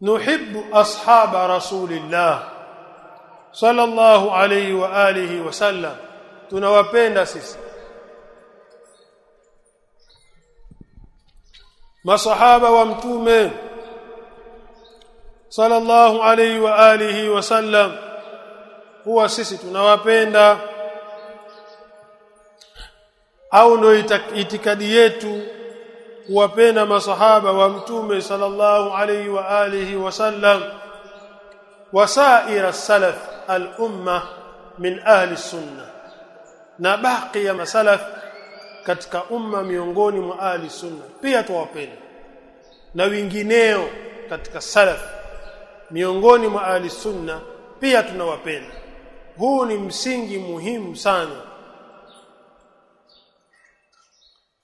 nuhibbu ashaba rasulillah sallallahu alayhi wa alihi wasallam tunawapenda sisi. Masahaba wa mtume sallallahu alayhi wa alihi wasallam huwa sisi tunawapenda. Au ndio itikadi yetu kuwapenda masahaba wa mtume sallallahu alayhi wa alihi wasallam wasaira salaf al-umma min ahli sunna na baki ya masalaf katika umma miongoni mwa ahli sunna pia tuwapenda na wengineo katika salaf miongoni mwa ahli sunna pia tunawapenda. Huu ni msingi muhimu sana.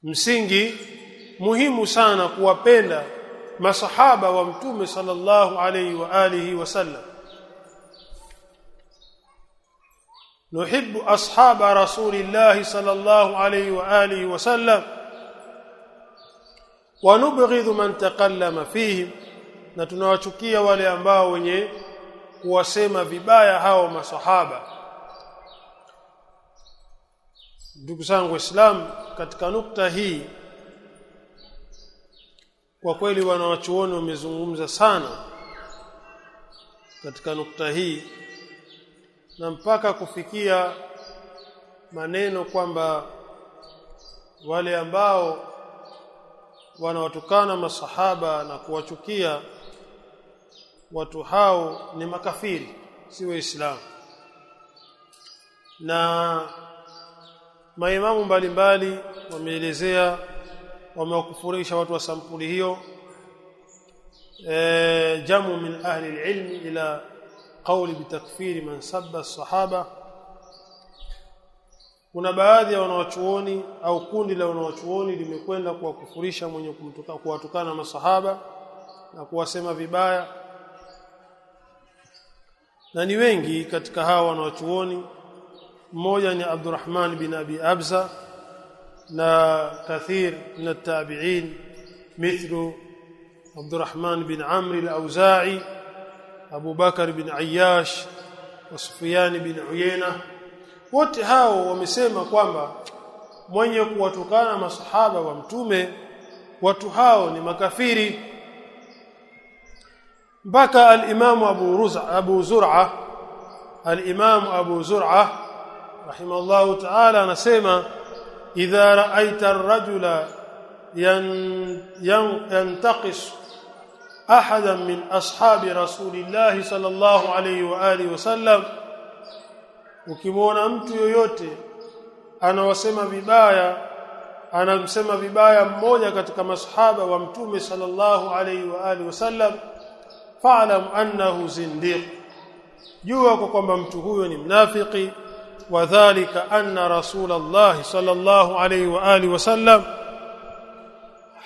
Msingi muhimu sana kuwapenda masahaba wa mtume sallallahu alayhi wa alihi wasallam nuhibu ashaba rasulillahi sallallahu alayhi wa alihi wasallam wa nubghidhu man takallama fihim na tunawachukia wale ambao wenye kuwasema vibaya hao masahaba. Ndugu zangu waislamu katika nukta hii kwa kweli wanawachuoni wamezungumza sana katika nukta hii na mpaka kufikia maneno kwamba wale ambao wanawatukana masahaba na kuwachukia watu hao ni makafiri si waislamu. Na maimamu mbalimbali wameelezea wamewakufurisha watu wa sampuli hiyo. E, jamu min ahli alilmi ila qawli bitakfiri man sabba as-sahaba. Kuna baadhi ya wanawachuoni au kundi la wanawachuoni limekwenda kuwakufurisha mwenye kuwatukana masahaba na kuwasema vibaya. Na ni wengi katika hawa wanawachuoni. Mmoja ni Abdurrahman bin Abi Abza na kathir min at-tabi'in mithlu Abdurrahman bin Amr al-Auza'i Abu Bakar bin Ayyash wa Sufyan bin Uyayna. Wote hao wamesema kwamba mwenye kuwatukana masahaba wa mtume watu hao ni makafiri. Mpaka al-Imam Abu Ruza Abu Zur'a al-Imam Abu Zur'a rahimallahu ta'ala anasema idha ra'aita ar-rajula yantaqish ahadan min ashabi rasulillahi sallallahu alayhi wa alihi wasallam ukimwona mtu yoyote anawasema vibaya anamsema vibaya mmoja katika masahaba wa mtume sallallahu alayhi wa alihi wasallam fa'lam annahu zindiq. Jua kwa kwamba mtu huyo ni mnafiki wadhālika anna rasulullah sallallahu alayhi wa alihi wasallam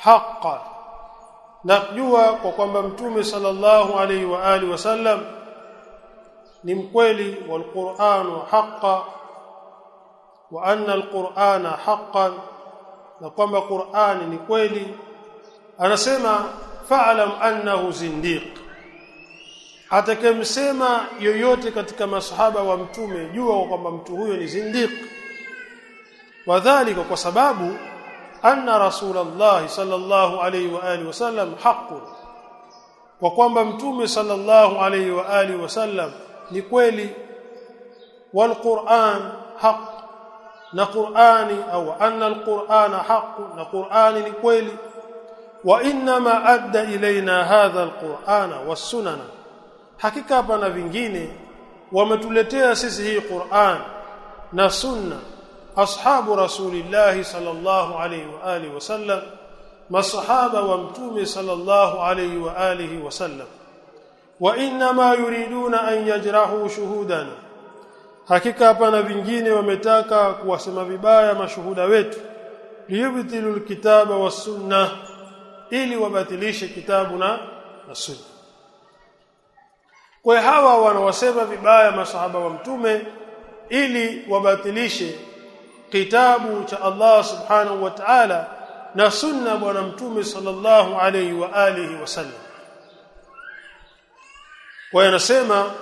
haqqan na kujua kwa kwamba mtume sallallahu alaihi wa alihi wasallam ni mkweli wal Qur'anu haqqan wa anna al Qur'ana haqqan na kwamba Qur'ani atakemsema yoyote katika masahaba wa mtume jua kwamba mtu huyo ni zindiq. Wadhālika kwa sababu anna rasulullah sallallahu alayhi wa alihi wasallam haqqun. Kwa kwamba mtume sallallahu alayhi wa alihi wasallam ni kweli wal Qur'an haqq na Qur'ani au anna al Qur'ana haqq na Qur'ani ni kweli. Wa inma adda ilayna hadha al Qur'ana was sunana hakika hapa na vingine wametuletea sisi hii Qur'an na sunna ashabu rasulillah sallallahu alayhi wa alihi wasallam masahaba wa mtume sallallahu alayhi wa alihi wasallam wa inma yuriduna an yajrahu shuhudana hakika hapa na vingine wametaka kuwasema vibaya mashuhuda wetu liyubtilu alkitaba was sunna ili wabatilishe kitabu na na sunna kwa hawa wanawasema vibaya masahaba wa mtume ili wabatilishe kitabu cha Allah subhanahu wa ta'ala na sunna bwana mtume sallallahu alayhi wa alihi wasallam kwa yanasema anasema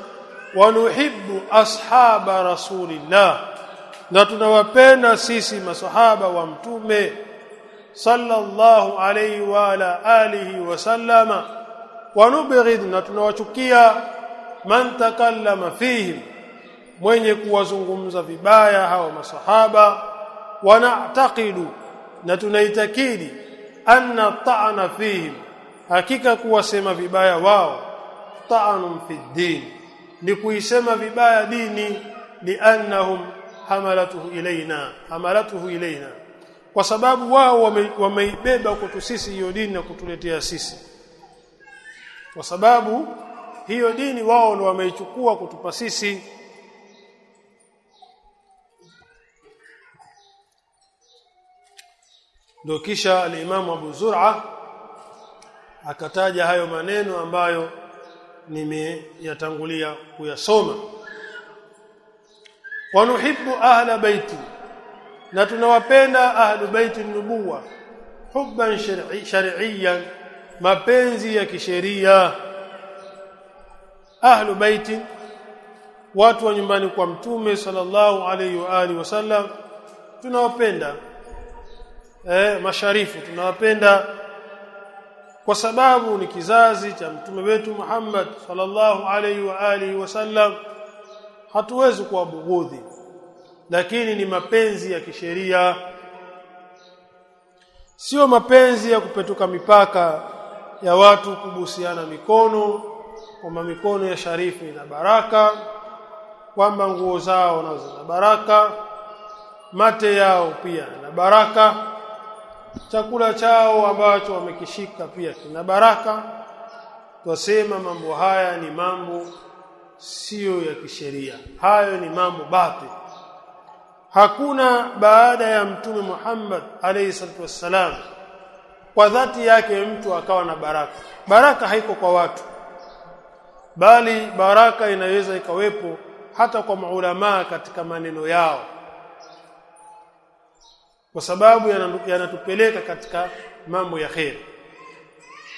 wanuhibbu ashaba rasulillah na tunawapenda sisi masahaba wa mtume sallallahu alayhi wa ala alihi wa sallama. Wanubghid na tunawachukia man takallama fihim mwenye kuwazungumza vibaya hawa masahaba wanataqidu na tunaitakidi anna ta'ana fihim hakika kuwasema vibaya wao ta'anun fi din ni kuisema vibaya dini liannahum hamalatuhu ilaina hamalatuhu ilaina kwa sababu wao wameibeba wame kwetu sisi hiyo dini na kutuletea sisi. Kwa sababu hiyo dini wao ndio wameichukua kutupa sisi. Ndio kisha al-Imam Abu Zur'a akataja hayo maneno ambayo nimeyatangulia kuyasoma. Wanuhibbu ahla baiti na tunawapenda ahlu baiti nubuwa hubban shar'iyyan mapenzi ya kisheria ahlu baiti watu wa nyumbani kwa mtume sallallahu alayhi wa alihi wasallam tunawapenda eh masharifu tunawapenda kwa sababu ni kizazi cha mtume wetu Muhammad sallallahu alayhi wa alihi wasallam. Hatuwezi kuwabugudhi lakini ni mapenzi ya kisheria sio mapenzi ya kupetuka mipaka ya watu kubusiana mikono kwamba mikono ya sharifu ina baraka kwamba nguo zao nazo zina baraka mate yao pia na baraka chakula chao ambacho wamekishika pia kina baraka. Twasema mambo haya ni mambo sio ya kisheria. Hayo ni mambo batil. Hakuna baada ya mtume Muhammad alayhi salatu wassalam kwa dhati yake mtu akawa na baraka. Baraka haiko kwa watu bali baraka inaweza ikawepo hata kwa maulamaa katika maneno yao. Kwa sababu yanatupeleka katika mambo ya kheri.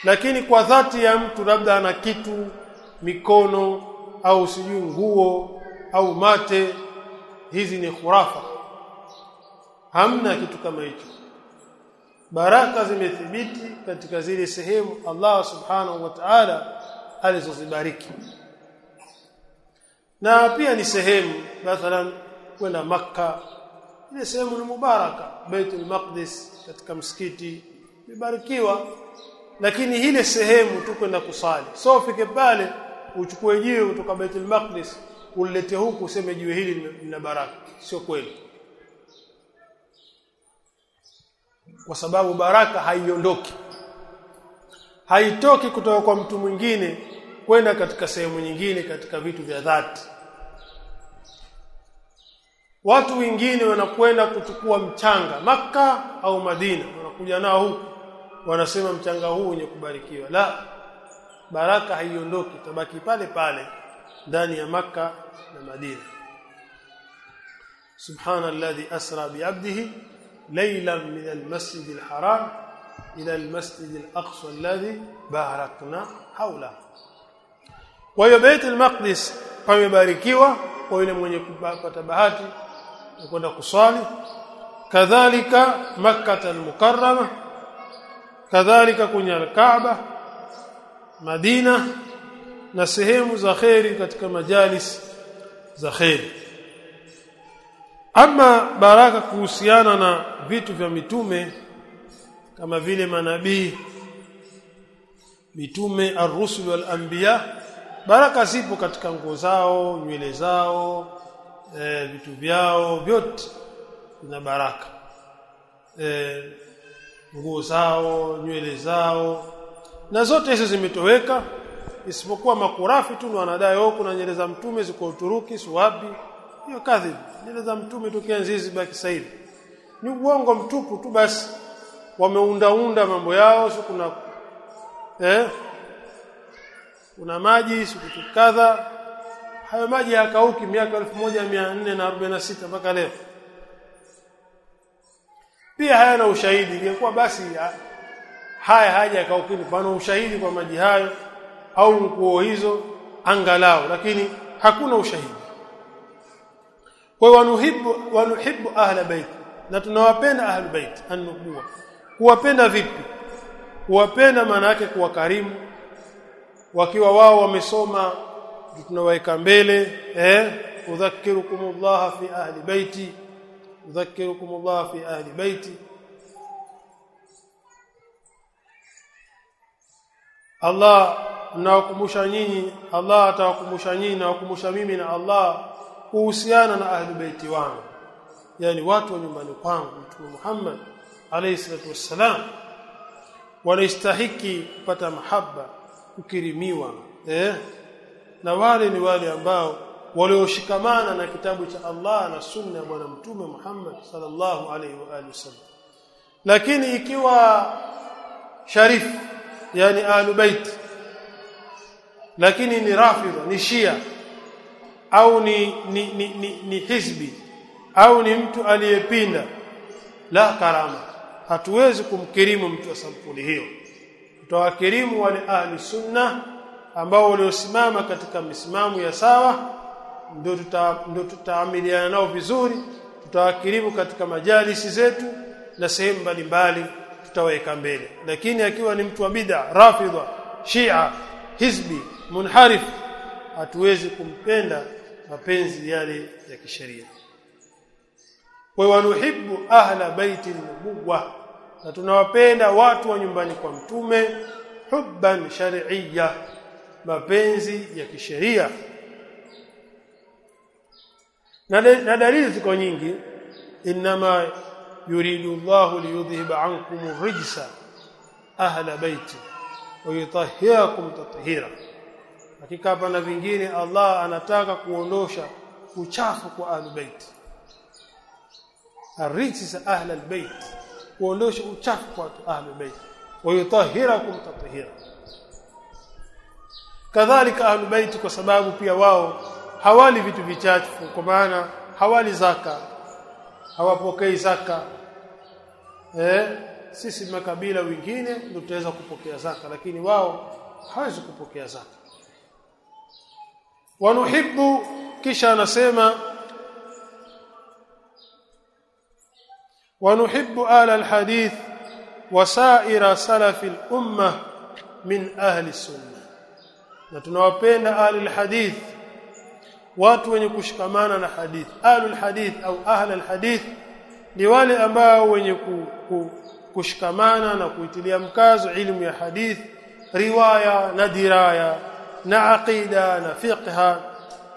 Lakini kwa dhati ya mtu labda ana kitu mikono au sijui nguo au mate hizi ni khurafa. Hamna kitu kama hicho. Baraka zimethibiti katika zile sehemu Allah subhanahu wa ta'ala alizozibariki. Na pia ni sehemu mathalan kwenda makka. Ile sehemu ni mubaraka Baitul Maqdis katika msikiti imebarikiwa. Lakini ile sehemu tu kwenda kusali. So fike pale uchukue jiwe kutoka Baitul Maqdis ulilete huku useme jiwe hili lina baraka. Sio kweli. Kwa sababu baraka haiondoki. Haitoki kutoka kwa mtu mwingine kwenda katika sehemu nyingine katika vitu vya dhati. Watu wengine wanakwenda kuchukua mchanga maka au Madina wanakuja nao huku. Wanasema mchanga huu wenye kubarikiwa la baraka haiondoki tabaki pale pale ndani ya maka na Madina. Subhana alladhi asra bi'abdihi laylan min almasjidi lharam ila al-masjid al-aqsa alladhi barakna hawlahu kwa hiyo Baitul Maqdis pamebarikiwa kwa yule mwenye kupata bahati kwenda kuswali. Kadhalika Makkah al-Mukarrama kadhalika kwenye al-Kaaba Madina na sehemu za kheri katika majalis za kheri. Ama baraka kuhusiana na vitu vya mitume kama vile manabii mitume ar-rusul wal-anbiya baraka zipo katika nguo zao nywele zao e, vitu vyao vyote vina baraka. E, nguo zao nywele zao na zote hizo zimetoweka. Isipokuwa makurafi tu wanadai wao kuna nywele za mtume ziko Uturuki suwabi hiyo kadhi nywele za mtume tokea nzizi baki saidi ni uongo mtupu tu basi. Wameundaunda mambo yao sio kuna eh kuna maji siku kadha. Hayo maji yakauki miaka 1446 mpaka leo. Pia hayana ushahidi. Ingekuwa basi ya, haya haja yakaukini pana ushahidi kwa maji hayo au nguo hizo angalau lakini hakuna ushahidi. Kwa wanuhibu wanuhibbu ahla bait na tunawapenda ahli bait an-nubuwa. Kuwapenda vipi? Kuwapenda maana yake kuwakarimu wakiwa wao wamesoma tunawaweka mbele eh udhakirukumullah fi ahli baiti udhakirukumullah fi ahli baiti. Allah nawakumbusha nyinyi Allah atawakumbusha nyinyi na wakumbusha mimi na Allah kuhusiana na ahli baiti wangu. Yani watu wa nyumbani kwangu mtume Muhammad alayhi salatu wassalam wanastahiki kupata mahaba kukirimiwa eh? Na wale ni wale ambao walioshikamana na kitabu cha Allah na sunna ya bwana mtume Muhammad sallallahu alaihi wa alihi wasallam. Lakini ikiwa sharif yani ahlul bait lakini ni rafidha ni shia au ni ni, ni, ni, ni hizbi au ni mtu aliyepinda la karama. Hatuwezi kumkirimu mtu wa sampuli hiyo tutawakirimu wale ahli sunna ambao waliosimama katika misimamo ya sawa ndio tuta, ndio tutaamiliana nao vizuri tutawakirimu katika majalisi zetu na sehemu mbalimbali tutaweka mbele. Lakini akiwa ni mtu wa bid'a rafidha shia hizbi munharif hatuwezi kumpenda mapenzi yale ya kisheria. Wa wanuhibbu ahla baiti nubuwa na tunawapenda watu wa nyumbani kwa mtume hubban shar'iyya mapenzi ya kisheria. Na, dalili ziko nyingi. Inma yuridu Allahu liyudhhiba ankum rijsa ahla baiti wa yutahhirakum tathira hakika hapa na vingine Allah anataka kuondosha uchafu kwa ahli baiti arijsa ahla albayt kuondosha uchafu kwa watu. Ahli bait. Wa yutahhirakum kadhalika ahli bait kwa sababu pia wao hawali vitu vichafu kwa maana hawali zaka hawapokei zaka. Eh sisi makabila wengine ndio tutaweza kupokea zaka lakini wao hawezi kupokea zaka. Wanuhibu kisha anasema ونحب آل الحديث وسائر سلف الأمة من أهل السنة na tunawapenda ahlul hadith watu wenye kushikamana na hadith ahlul hadith au ahlul hadith ni wale ambao wenye ku, ku, kushikamana na kuitilia mkazo ilmu ya hadith riwaya na diraya na aqida na fiqha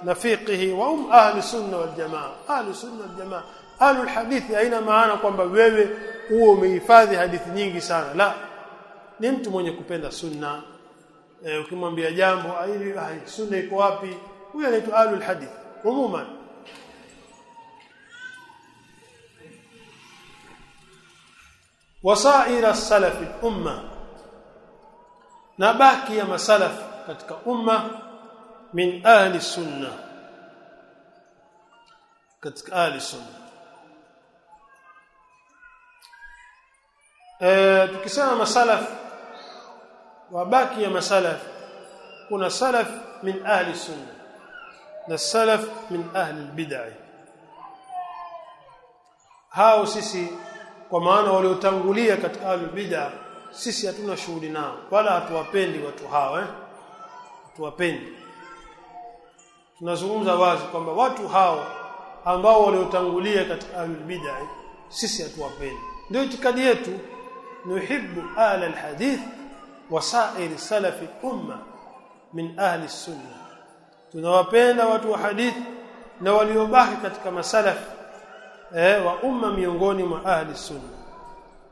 na fiqhi wa um ahli sunna wal jamaa ahli sunna wal jamaa ahlul hadithi haina maana kwamba wewe huo umehifadhi hadithi nyingi sana. La ni mtu mwenye kupenda sunna. E, ukimwambia jambo ili sunna iko wapi? Huyo anaitwa ahlul hadith umuman. Wasaira salafi umma na baki ya masalaf katika umma min ahli sunna. Katika ahli sunna e, tukisema masalaf wabaki ya masalaf. Kuna salaf min ahli sunna na salaf min ahli bid'ah. Hao sisi kwa maana waliotangulia katika ahli bid'ah sisi hatuna shughuli nao wala hatuwapendi watu hao eh? Hatuwapendi. Tunazungumza wazi kwamba watu hao ambao waliotangulia katika ahli bid'ah sisi hatuwapendi. Ndio itikadi yetu nuhibbu اهل alhadith wasairi salafi umma min ahli sunna tunawapenda watu wa hadith na waliobaki katika masalaf eh, wa umma miongoni mwa ahli sunna.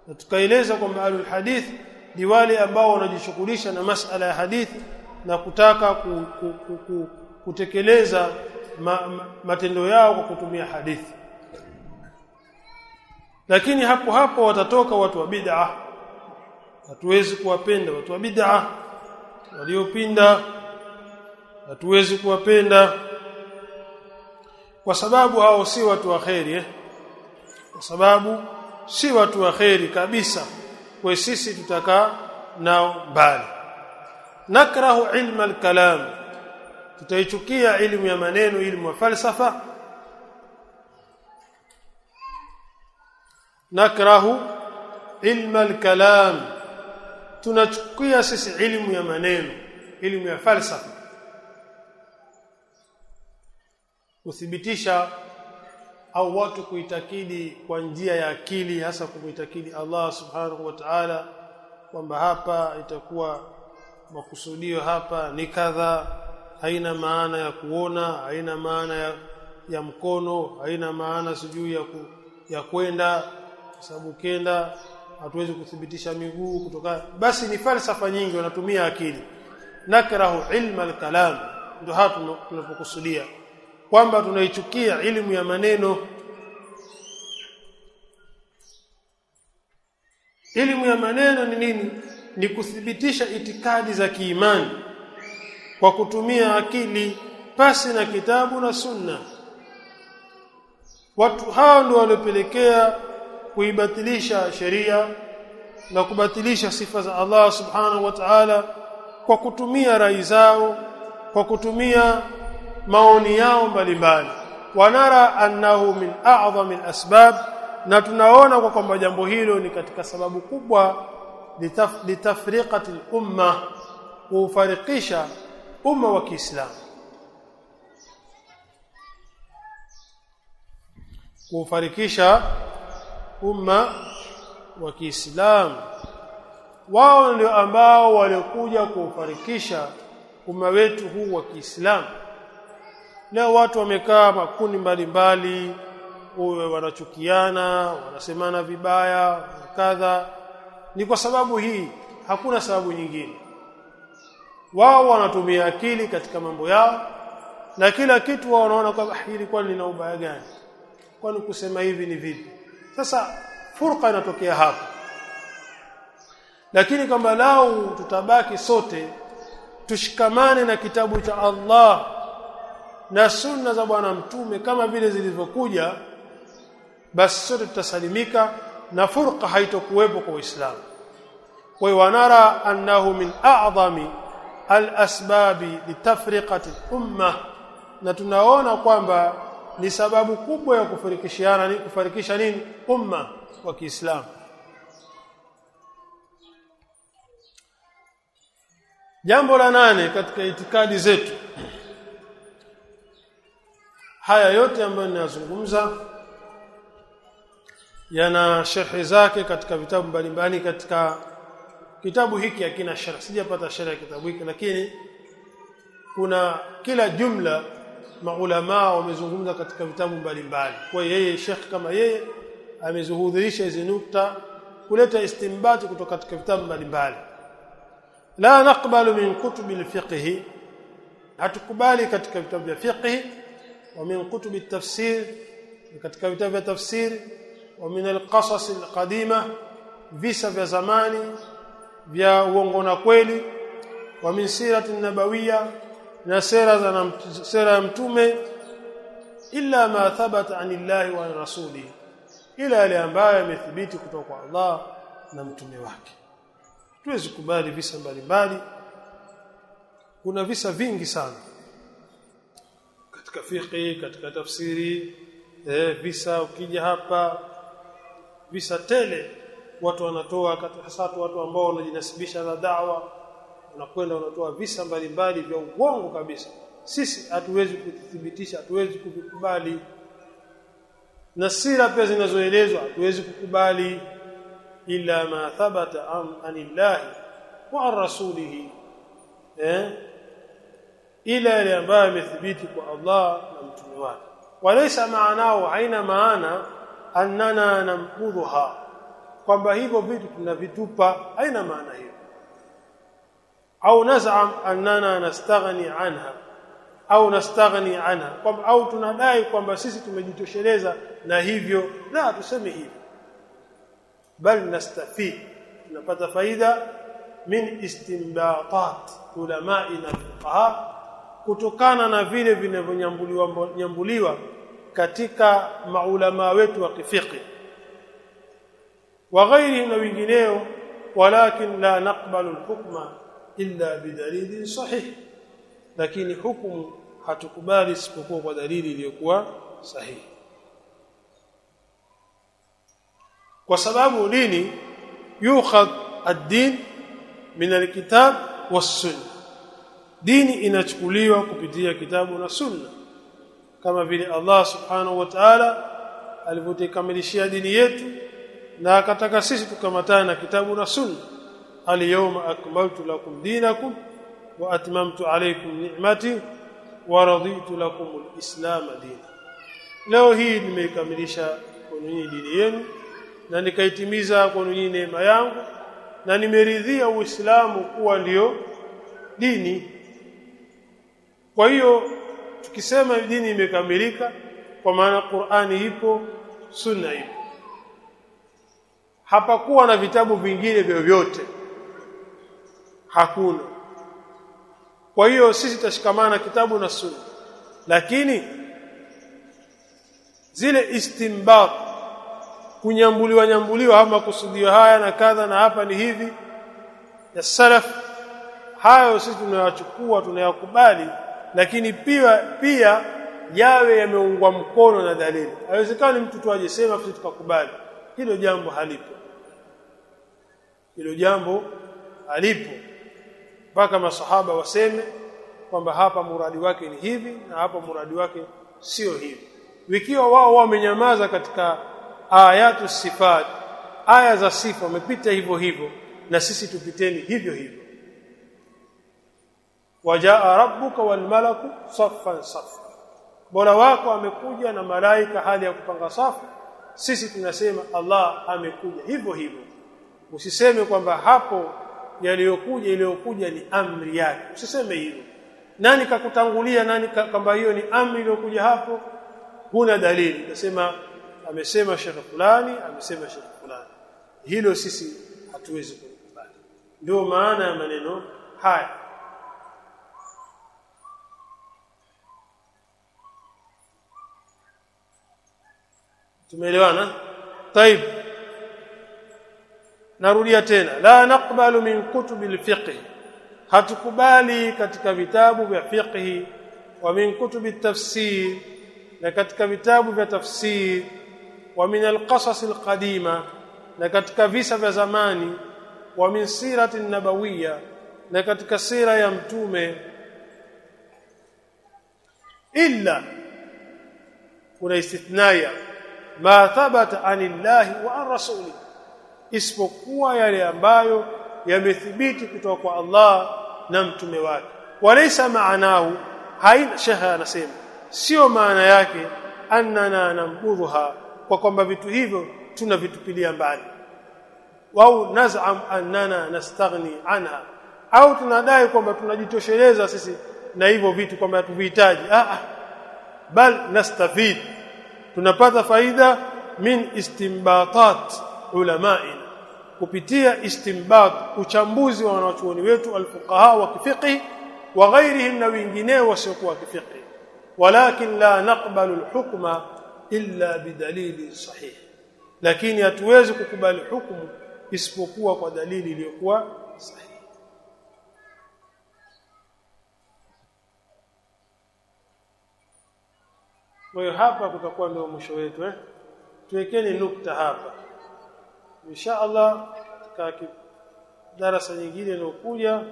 Na tukaeleza kwamba ahlul hadith ni wale ambao wanajishughulisha na masala ya hadith na kutaka ku, ku, ku, ku, kutekeleza ma, ma, matendo yao kwa kutumia hadithi lakini hapo hapo watatoka watu wa bid'a. Hatuwezi kuwapenda watu wa bid'a. Waliopinda hatuwezi kuwapenda. Kwa sababu hao si watu wa kheri eh? kwa sababu si watu wa kheri kabisa. Kwa sisi tutakaa nao mbali. Nakrahu ilma al-kalam. Tutaichukia elimu ya maneno elimu ya falsafa nakrahu ilma al-kalam tunachukia sisi ilmu ya maneno ilmu ya falsafa. Kuthibitisha au watu kuitakidi kwa njia ya akili hasa kumwitakidi Allah subhanahu wa ta'ala kwamba hapa itakuwa makusudio hapa ni kadha haina maana ya kuona haina maana ya, ya mkono haina maana sijui ya ku, ya kwenda kwa sababu kenda hatuwezi kuthibitisha miguu kutoka basi ni falsafa nyingi wanatumia akili. Nakrahu ilma alkalam ndio hapo tunapokusudia kwamba tunaichukia ilmu ya maneno. Ilmu ya maneno ni nini? Ni kuthibitisha itikadi za kiimani kwa kutumia akili pasi na kitabu na sunna. Watu hao ndio waliopelekea kuibatilisha sheria na kubatilisha sifa za Allah subhanahu wa ta'ala kwa kutumia rai zao kwa kutumia maoni yao mbalimbali. Wanara annahu min a'zami al-asbab na tunaona kwa kwamba jambo hilo ni katika sababu kubwa litaf, litafriqati al-umma kufarikisha umma wa Kiislamu. Kufarikisha umma wa Kiislamu. Wao ndio ambao walikuja kufarikisha umma wetu huu wa Kiislamu. Leo watu wamekaa makundi mbalimbali uwe wanachukiana wanasemana vibaya kadha. Ni kwa sababu hii hakuna sababu nyingine. Wao wanatumia akili katika mambo yao na kila kitu wao wanaona kwamba hili kwani lina ubaya gani? Kwani kusema hivi ni vipi sasa furqa inatokea hapa lakini kwamba lau tutabaki sote tushikamane na kitabu cha Allah na sunna za bwana mtume kama vile zilivyokuja basi sote tutasalimika na furqa haitokuwepo kwa Uislamu. Wa wanara annahu min a'zami al-asbabi litafriqati umma na tunaona kwamba ni sababu kubwa ya kufarikishiana ni kufarikisha nini? Umma wa Kiislamu. Jambo la nane katika itikadi zetu. Haya yote ambayo ninazungumza yana sharhi zake katika vitabu mbalimbali katika kitabu hiki hakina sharh sijapata sharh ya kitabu hiki lakini kuna kila jumla maulama wamezungumza katika vitabu mbalimbali. Kwa yeye Sheikh kama yeye amezuhudhirisha hizi nukta kuleta istimbati kutoka katika vitabu mbalimbali. La naqbalu min kutubi alfiqh hatukubali katika vitabu vya fiqh wa min kutubi at-tafsir katika vitabu vya tafsiri wa min alqasas alqadima visa vya zamani vya uongo na kweli. Wa min sirati nabawiyya na sera za sera ya mtume illa ma thabata anillahi wa rasuli ila yale ambayo yamethibiti kutoka kwa Allah na mtume wake. Tuwezi kubali visa mbalimbali. Kuna visa vingi sana. Katika fiqi katika tafsiri eh, visa ukija hapa visa tele watu wanatoa hasa watu ambao wanajinasibisha na da'wa unakwenda unatoa visa mbalimbali vya uongo kabisa. Sisi hatuwezi kuthibitisha hatuwezi kukubali na sira pia zinazoelezwa hatuwezi kukubali. Ila ma thabata am anillahi wa an rasulihi. Eh? Ila yale ambayo yamethibiti kwa Allah na mtume wake. Walaysa maanao aina maana annana namkudhuha kwamba hivyo vitu tunavitupa aina maana hiyo au naz'am annana nastaghni anha. Au nastaghni anha. Au tunadai kwamba sisi tumejitosheleza na hivyo. La tuseme hivyo. Bal nastafi. Tunapata faida min istinbatat ulamaina fuqaha kutokana na vile vinavyonyambuliwa nyambuliwa katika maulama wetu wa kifiki wa ghairihi na wengineo walakin la naqbalu al-hukma illa bidalilin sahih lakini hukumu hatukubali isipokuwa kwa dalili iliyokuwa sahihi. Kwa sababu dini yukhad ad-din min al-kitab was-sunnah dini inachukuliwa kupitia kitabu na sunna kama vile Allah subhanahu wa ta'ala alivyotekamilishia dini yetu na akataka sisi tukamatane na kitabu na sunna al-yawma akmaltu lakum dinakum wa atmamtu alaykum ni'mati wa raditu lakum alislam dina leo hii nimeikamilisha kwenu dini yenu na nikaitimiza kwenu neema yangu na nimeridhia uislamu kuwa ndiyo dini. Kwa hiyo tukisema dini imekamilika kwa maana Qur'ani ipo sunna ipo. Hapakuwa na vitabu vingine vyovyote hakuna. Kwa hiyo sisi tashikamana kitabu na sunna. Lakini zile istimbat kunyambuliwa nyambuliwa ama kusudiwa haya na kadha na hapa ni hivi ya salaf hayo sisi tunayachukua tunayakubali lakini pia pia yawe yameungwa mkono na dalili. Haiwezekani mtu tu ajesema sisi tukakubali. Hilo jambo halipo. Hilo jambo halipo mpaka masahaba waseme kwamba hapa muradi wake ni hivi na hapa muradi wake sio hivi. Wikiwa wao wamenyamaza katika ayatu sifat aya za sifa wamepita hivyo hivyo na sisi tupiteni hivyo hivyo. Wajaa rabbuka wal malaku saffan saffa. Bora wako amekuja na malaika hali ya kupanga safu. Sisi tunasema Allah amekuja hivyo hivyo. Usiseme kwamba hapo yaliyokuja iliyokuja ni amri yake. Usiseme hilo nani kakutangulia nani kwamba hiyo ni amri iliyokuja hapo? Huna dalili. Nasema amesema shekhe fulani amesema shekhe fulani. Hilo sisi hatuwezi kukubali ndio maana ya maneno haya. Tumeelewana? Taibu narudia tena la naqbalu min kutubil fiqh hatukubali katika vitabu vya fiqh wa min kutubit tafsir na katika vitabu vya tafsir wa min alqasas alqadima na katika visa vya zamani wa min sirati nabawiyya na katika sira ya mtume illa kuna istithnaya ma thabata anillahi wa an isipokuwa yale ambayo yamethibiti kutoka kwa Allah na mtume wake. Walaysa maanahu haina shaha anasema sio maana yake annana nambudhuha kwa kwamba vitu hivyo tunavitupilia mbali. Au naz'am annana nastaghni anha au tunadai kwamba tunajitosheleza sisi na hivyo vitu kwamba hatuvihitaji. Ah ah bal nastafid tunapata faida min istimbatat ulamaina kupitia istimbat uchambuzi wa wanachuoni wetu alfuqaha wa kifiqhi wa ghairihim na wengineo wasiokuwa kifiqhi walakin la naqbalu alhukma illa bidalili sahih. Lakini hatuwezi kukubali hukumu isipokuwa kwa dalili iliyokuwa sahihi. Kwa hapa kutakuwa ndio mwisho wetu eh? Tuwekeni nukta hapa insha Allah katika darasa nyingine iliyokuja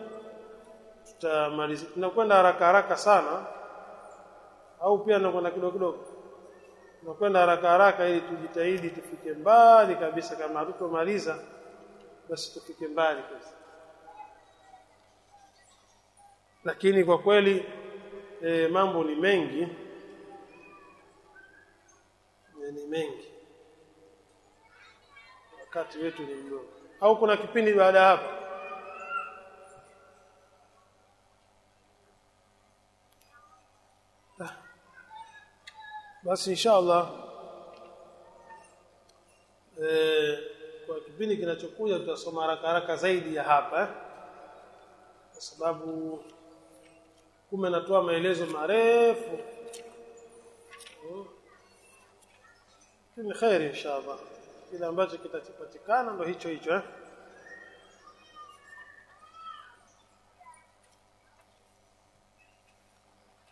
tutamaliza tunakwenda haraka haraka sana au pia tunakwenda kidogo kidogo. Tunakwenda haraka haraka ili tujitahidi tufike mbali kabisa. Kama hatutomaliza basi tufike mbali kabisa. Lakini kwa kweli e, mambo ni mengi. Ni mengi wakati wetu ni mdogo. Au kuna kipindi baada ya hapo? Basi inshallah eh kwa kipindi kinachokuja tutasoma haraka haraka zaidi ya hapa eh? kwa sababu kume natoa maelezo marefu. Ni khairi inshallah kile ambacho kitapatikana ndo hicho hicho eh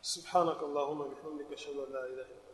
سبحانك اللهم وبحمدك اشهد ان لا اله الا انت استغفرك